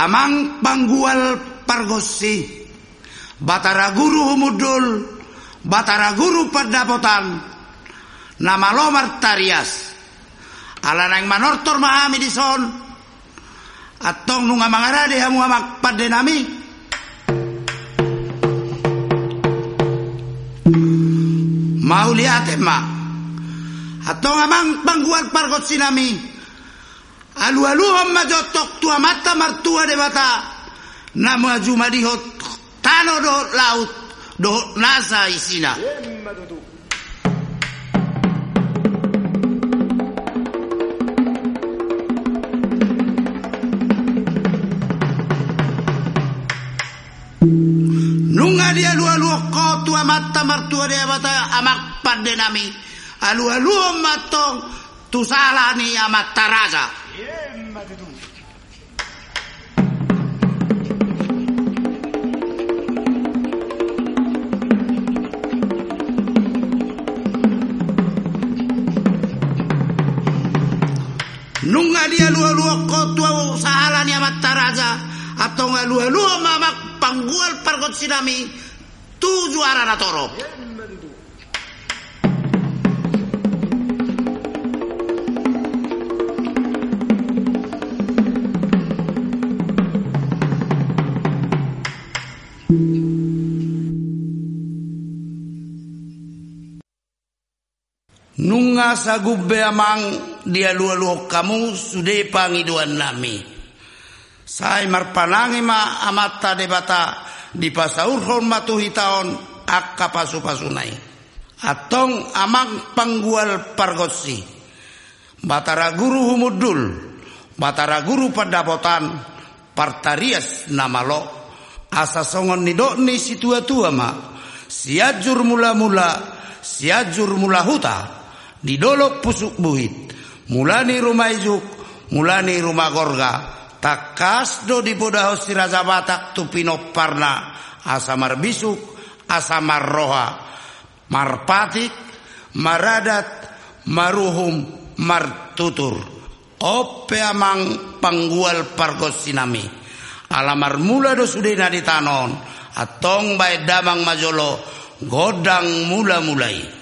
amang panggual pargosi. Batara guru humudul. Batara guru perdapotan nama lomar tarias. Ala nang manortor mahami di son atong nunga mangarade hamu hamak padenami lihat ma atong amang panggual pargot sinami alu-alu amma jotok tua mata martua de bata nama jumadihot tano do laut do nasa isina. Nunga dia alu-alu ko tua mata martua de bata amak padenami alu-alu matong tu salah ni amat taraja Nunga dia lua-lua kotua sahala ni amat taraja. Atau nggak lua-lua mamak panggual pargot sinami tu juara na Nunga sa gubbe amang dia lua-lua kamu sudah pangiduan nami. Sai marpanangi ma amata debata di pasaur hormatu hitaon akka pasu pasunai. Atong amang panggual pargosi. Batara guru humudul. Batara guru padapotan. Partarias nama lo. Asa songon ni ni situa tua ma. Siajur mula-mula. Siajur mula huta di dolok pusuk buhit. Mulani rumah ijuk mulani rumah gorga. Takas do di podaho siraza batak tupino parna. Asamar bisuk asamar roha. Marpatik maradat maruhum martutur ope amang panggual pargos sinami. Alamar mula do sudena di tanon. Atong bae damang majolo godang mula mulai